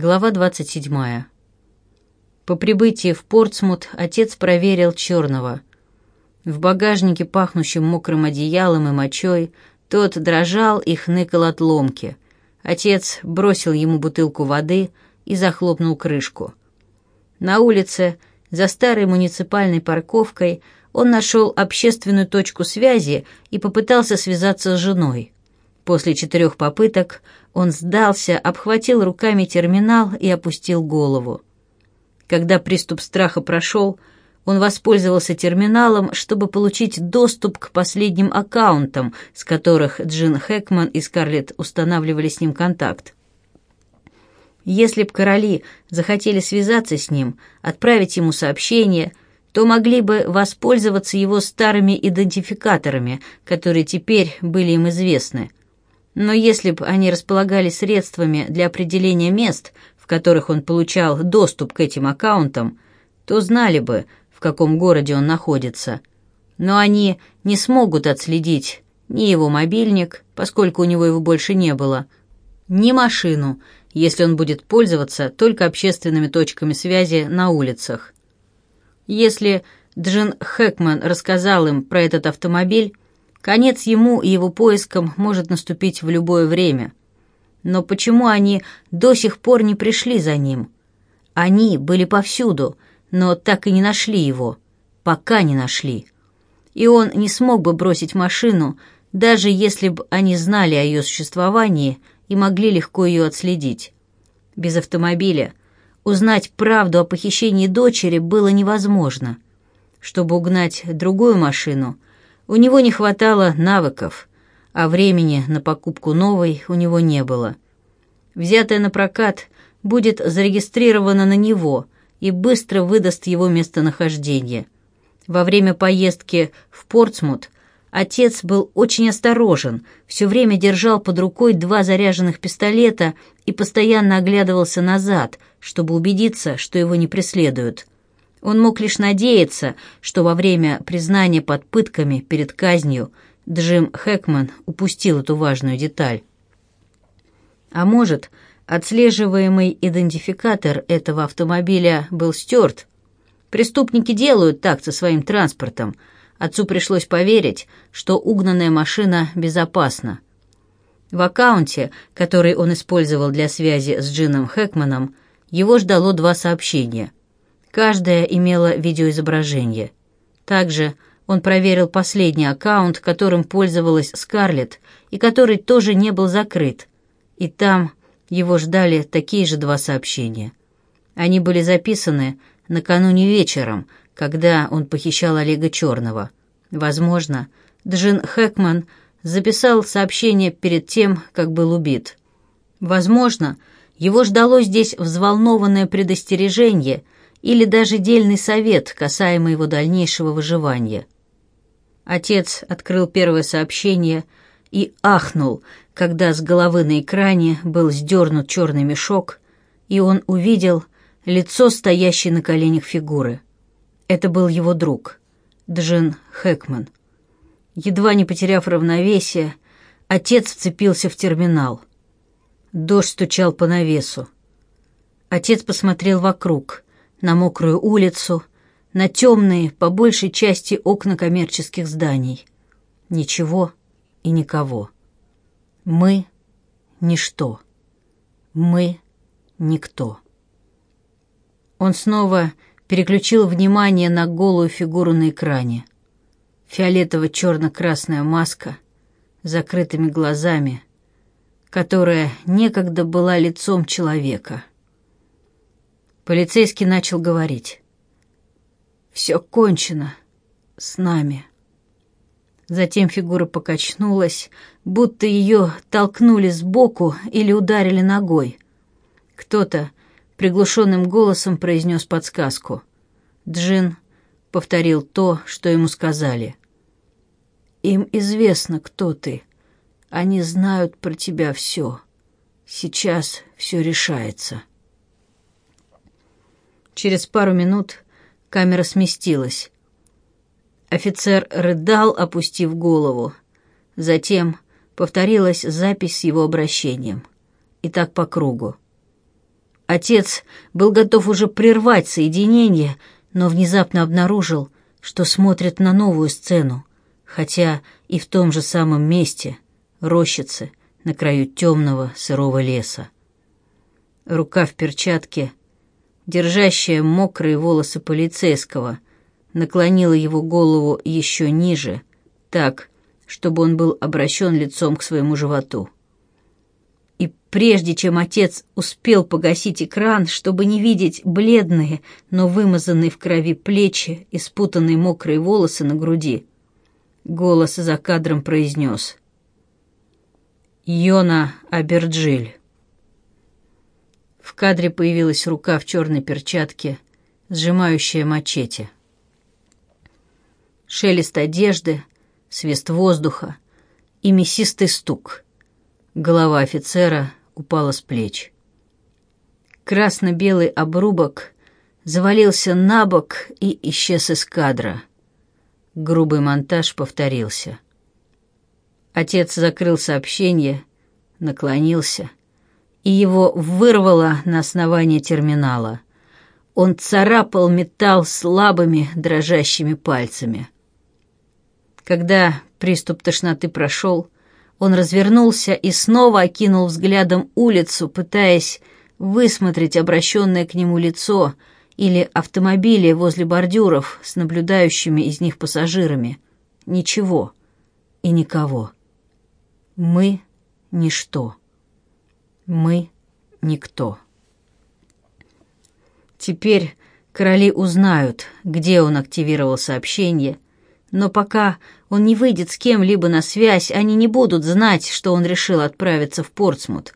Глава 27. По прибытии в Портсмут отец проверил черного. В багажнике, пахнущем мокрым одеялом и мочой, тот дрожал и хныкал от ломки. Отец бросил ему бутылку воды и захлопнул крышку. На улице, за старой муниципальной парковкой, он нашел общественную точку связи и попытался связаться с женой. После четырех попыток он сдался, обхватил руками терминал и опустил голову. Когда приступ страха прошел, он воспользовался терминалом, чтобы получить доступ к последним аккаунтам, с которых Джин Хэкман и Скарлетт устанавливали с ним контакт. Если б короли захотели связаться с ним, отправить ему сообщение, то могли бы воспользоваться его старыми идентификаторами, которые теперь были им известны. Но если бы они располагали средствами для определения мест, в которых он получал доступ к этим аккаунтам, то знали бы, в каком городе он находится. Но они не смогут отследить ни его мобильник, поскольку у него его больше не было, ни машину, если он будет пользоваться только общественными точками связи на улицах. Если Джин Хэкман рассказал им про этот автомобиль, Конец ему и его поискам может наступить в любое время. Но почему они до сих пор не пришли за ним? Они были повсюду, но так и не нашли его. Пока не нашли. И он не смог бы бросить машину, даже если бы они знали о ее существовании и могли легко ее отследить. Без автомобиля узнать правду о похищении дочери было невозможно. Чтобы угнать другую машину – у него не хватало навыков, а времени на покупку новой у него не было. Взятая на прокат будет зарегистрирована на него и быстро выдаст его местонахождение. Во время поездки в Портсмут отец был очень осторожен, все время держал под рукой два заряженных пистолета и постоянно оглядывался назад, чтобы убедиться, что его не преследуют. Он мог лишь надеяться, что во время признания под пытками перед казнью Джим Хэкман упустил эту важную деталь. А может, отслеживаемый идентификатор этого автомобиля был стерт? Преступники делают так со своим транспортом. Отцу пришлось поверить, что угнанная машина безопасна. В аккаунте, который он использовал для связи с Джином Хэкманом, его ждало два сообщения – Каждая имела видеоизображение. Также он проверил последний аккаунт, которым пользовалась Скарлетт, и который тоже не был закрыт. И там его ждали такие же два сообщения. Они были записаны накануне вечером, когда он похищал Олега Черного. Возможно, Джин Хэкман записал сообщение перед тем, как был убит. Возможно, его ждало здесь взволнованное предостережение – или даже дельный совет, касаемый его дальнейшего выживания. Отец открыл первое сообщение и ахнул, когда с головы на экране был сдернут черный мешок, и он увидел лицо стоящей на коленях фигуры. Это был его друг, Джин Хэкман. Едва не потеряв равновесие, отец вцепился в терминал. Дождь стучал по навесу. Отец посмотрел вокруг — на мокрую улицу, на темные, по большей части, окна коммерческих зданий. Ничего и никого. Мы — ничто. Мы — никто. Он снова переключил внимание на голую фигуру на экране. Фиолетово-черно-красная маска, закрытыми глазами, которая некогда была лицом человека — Полицейский начал говорить. «Все кончено. С нами». Затем фигура покачнулась, будто ее толкнули сбоку или ударили ногой. Кто-то приглушенным голосом произнес подсказку. Джин повторил то, что ему сказали. «Им известно, кто ты. Они знают про тебя все. Сейчас все решается». Через пару минут камера сместилась. Офицер рыдал, опустив голову. Затем повторилась запись с его обращением. И так по кругу. Отец был готов уже прервать соединение, но внезапно обнаружил, что смотрит на новую сцену, хотя и в том же самом месте, рощице, на краю темного сырого леса. Рука в перчатке держащая мокрые волосы полицейского, наклонила его голову еще ниже, так, чтобы он был обращен лицом к своему животу. И прежде чем отец успел погасить экран, чтобы не видеть бледные, но вымазанные в крови плечи и спутанные мокрые волосы на груди, голос за кадром произнес «Йона Аберджиль». В кадре появилась рука в черной перчатке, сжимающая мачете. Шелест одежды, свист воздуха и мясистый стук. Голова офицера упала с плеч. Красно-белый обрубок завалился на бок и исчез из кадра. Грубый монтаж повторился. Отец закрыл сообщение, наклонился — и его вырвало на основание терминала. Он царапал металл слабыми, дрожащими пальцами. Когда приступ тошноты прошел, он развернулся и снова окинул взглядом улицу, пытаясь высмотреть обращенное к нему лицо или автомобили возле бордюров с наблюдающими из них пассажирами. Ничего и никого. Мы — ничто. Мы — никто. Теперь короли узнают, где он активировал сообщение, но пока он не выйдет с кем-либо на связь, они не будут знать, что он решил отправиться в Портсмут.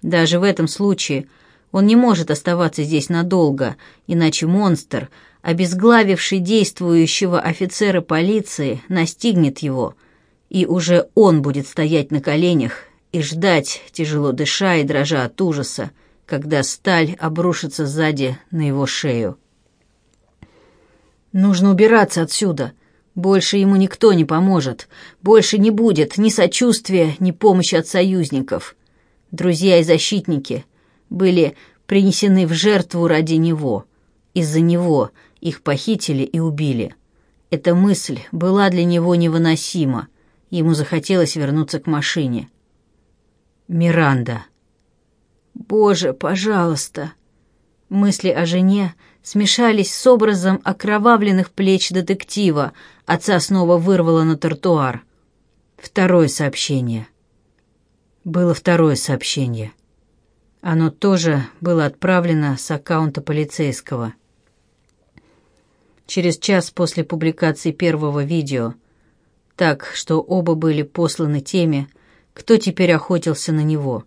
Даже в этом случае он не может оставаться здесь надолго, иначе монстр, обезглавивший действующего офицера полиции, настигнет его, и уже он будет стоять на коленях и ждать, тяжело дыша и дрожа от ужаса, когда сталь обрушится сзади на его шею. «Нужно убираться отсюда. Больше ему никто не поможет. Больше не будет ни сочувствия, ни помощи от союзников. Друзья и защитники были принесены в жертву ради него. Из-за него их похитили и убили. Эта мысль была для него невыносима. Ему захотелось вернуться к машине». Миранда. «Боже, пожалуйста!» Мысли о жене смешались с образом окровавленных плеч детектива. Отца снова вырвало на тротуар. Второе сообщение. Было второе сообщение. Оно тоже было отправлено с аккаунта полицейского. Через час после публикации первого видео, так что оба были посланы теме кто теперь охотился на него.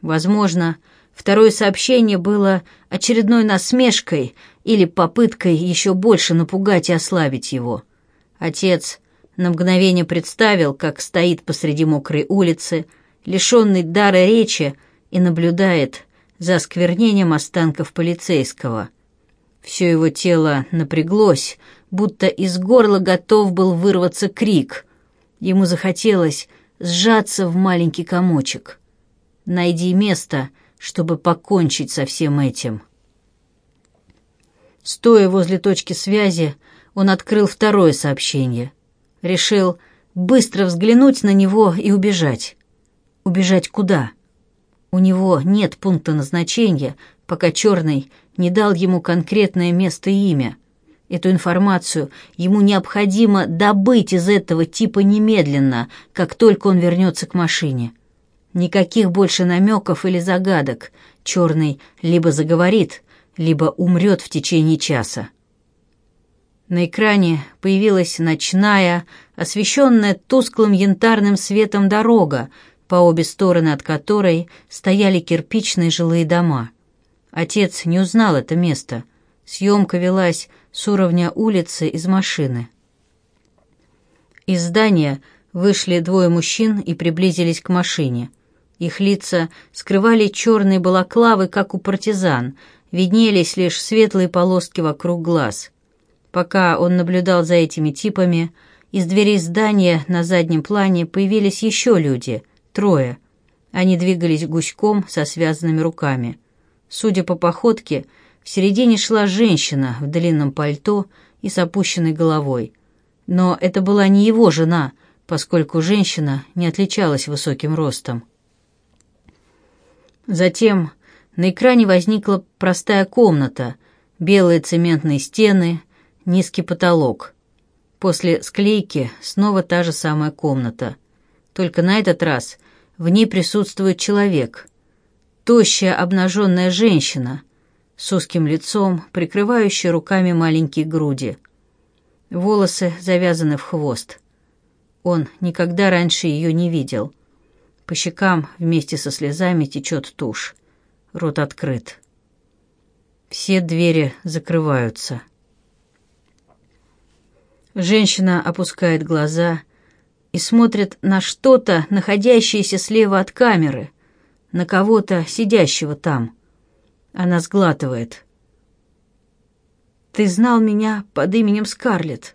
Возможно, второе сообщение было очередной насмешкой или попыткой еще больше напугать и ослабить его. Отец на мгновение представил, как стоит посреди мокрой улицы, лишенный дара речи, и наблюдает за осквернением останков полицейского. Все его тело напряглось, будто из горла готов был вырваться крик. Ему захотелось сжаться в маленький комочек. Найди место, чтобы покончить со всем этим. Стоя возле точки связи, он открыл второе сообщение. Решил быстро взглянуть на него и убежать. Убежать куда? У него нет пункта назначения, пока Черный не дал ему конкретное место и имя — Эту информацию ему необходимо добыть из этого типа немедленно, как только он вернется к машине. Никаких больше намеков или загадок. Черный либо заговорит, либо умрет в течение часа. На экране появилась ночная, освещенная тусклым янтарным светом дорога, по обе стороны от которой стояли кирпичные жилые дома. Отец не узнал это место. Съемка велась с уровня улицы из машины. Из здания вышли двое мужчин и приблизились к машине. Их лица скрывали черные балаклавы, как у партизан, виднелись лишь светлые полоски вокруг глаз. Пока он наблюдал за этими типами, из дверей здания на заднем плане появились еще люди, трое. Они двигались гуськом со связанными руками. Судя по походке, в середине шла женщина в длинном пальто и с опущенной головой. Но это была не его жена, поскольку женщина не отличалась высоким ростом. Затем на экране возникла простая комната, белые цементные стены, низкий потолок. После склейки снова та же самая комната. Только на этот раз в ней присутствует человек. Тощая обнаженная женщина — с узким лицом, прикрывающей руками маленькие груди. Волосы завязаны в хвост. Он никогда раньше ее не видел. По щекам вместе со слезами течет тушь. Рот открыт. Все двери закрываются. Женщина опускает глаза и смотрит на что-то, находящееся слева от камеры, на кого-то, сидящего там. Она сглатывает. «Ты знал меня под именем Скарлетт.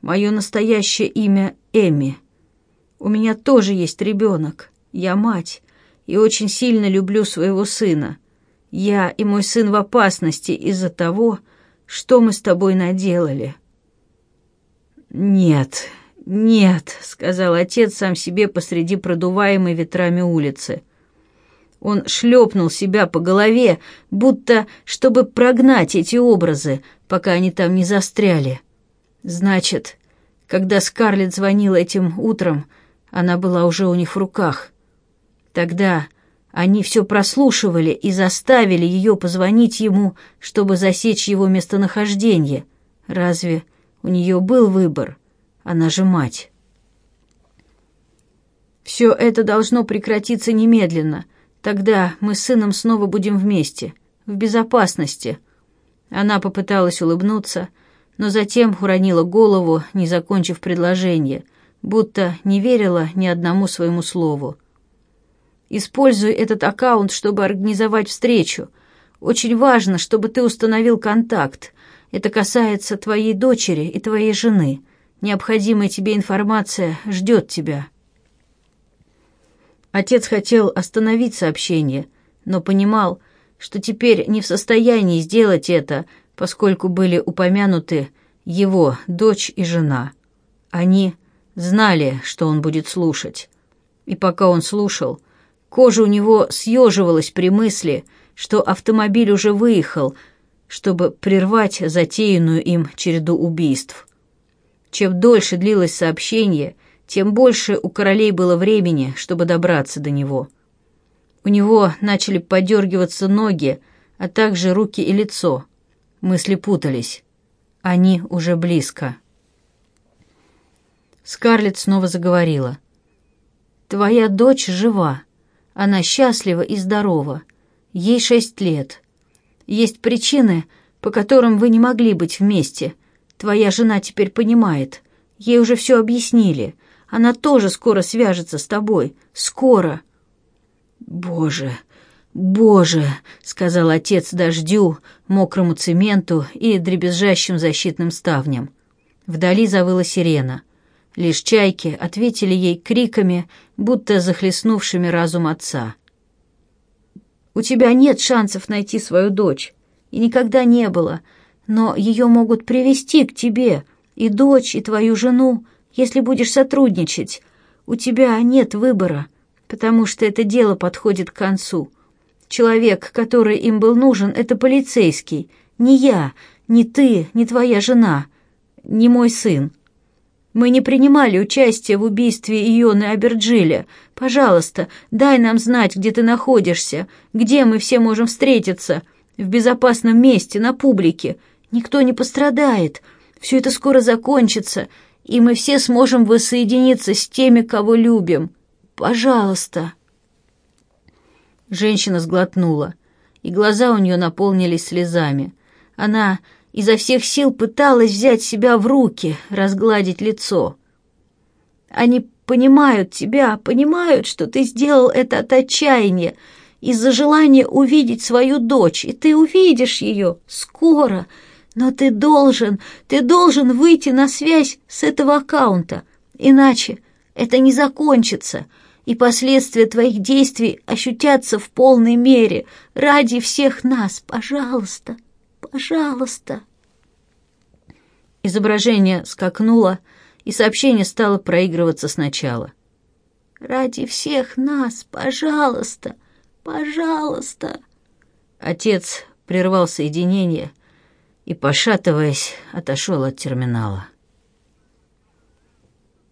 Мое настоящее имя Эми. У меня тоже есть ребенок. Я мать и очень сильно люблю своего сына. Я и мой сын в опасности из-за того, что мы с тобой наделали». «Нет, нет», — сказал отец сам себе посреди продуваемой ветрами улицы — он шлепнул себя по голове, будто чтобы прогнать эти образы, пока они там не застряли. Значит, когда Скарлетт звонила этим утром, она была уже у них в руках. Тогда они все прослушивали и заставили ее позвонить ему, чтобы засечь его местонахождение. Разве у нее был выбор? Она же мать. Все это должно прекратиться немедленно — Тогда мы с сыном снова будем вместе, в безопасности». Она попыталась улыбнуться, но затем уронила голову, не закончив предложение, будто не верила ни одному своему слову. «Используй этот аккаунт, чтобы организовать встречу. Очень важно, чтобы ты установил контакт. Это касается твоей дочери и твоей жены. Необходимая тебе информация ждет тебя». Отец хотел остановить сообщение, но понимал, что теперь не в состоянии сделать это, поскольку были упомянуты его дочь и жена. Они знали, что он будет слушать. И пока он слушал, кожа у него съеживалась при мысли, что автомобиль уже выехал, чтобы прервать затеянную им череду убийств. Чем дольше длилось сообщение, тем больше у королей было времени, чтобы добраться до него. У него начали подергиваться ноги, а также руки и лицо. Мысли путались. Они уже близко. Скарлетт снова заговорила. «Твоя дочь жива. Она счастлива и здорова. Ей шесть лет. Есть причины, по которым вы не могли быть вместе. Твоя жена теперь понимает. Ей уже все объяснили. Она тоже скоро свяжется с тобой. Скоро!» «Боже, боже!» — сказал отец дождю, мокрому цементу и дребезжащим защитным ставням. Вдали завыла сирена. Лишь чайки ответили ей криками, будто захлестнувшими разум отца. «У тебя нет шансов найти свою дочь. И никогда не было. Но ее могут привести к тебе, и дочь, и твою жену, если будешь сотрудничать, у тебя нет выбора, потому что это дело подходит к концу. Человек, который им был нужен, это полицейский. Не я, не ты, не твоя жена, не мой сын. Мы не принимали участие в убийстве Ионы Аберджиля. Пожалуйста, дай нам знать, где ты находишься, где мы все можем встретиться, в безопасном месте, на публике. Никто не пострадает. Все это скоро закончится, и мы все сможем воссоединиться с теми, кого любим. Пожалуйста!» Женщина сглотнула, и глаза у нее наполнились слезами. Она изо всех сил пыталась взять себя в руки, разгладить лицо. «Они понимают тебя, понимают, что ты сделал это от отчаяния, из-за желания увидеть свою дочь, и ты увидишь ее скоро!» Но ты должен, ты должен выйти на связь с этого аккаунта, иначе это не закончится, и последствия твоих действий ощутятся в полной мере ради всех нас. Пожалуйста, пожалуйста. Изображение скакнуло, и сообщение стало проигрываться сначала. «Ради всех нас, пожалуйста, пожалуйста!» Отец прервал соединение — и, пошатываясь, отошел от терминала.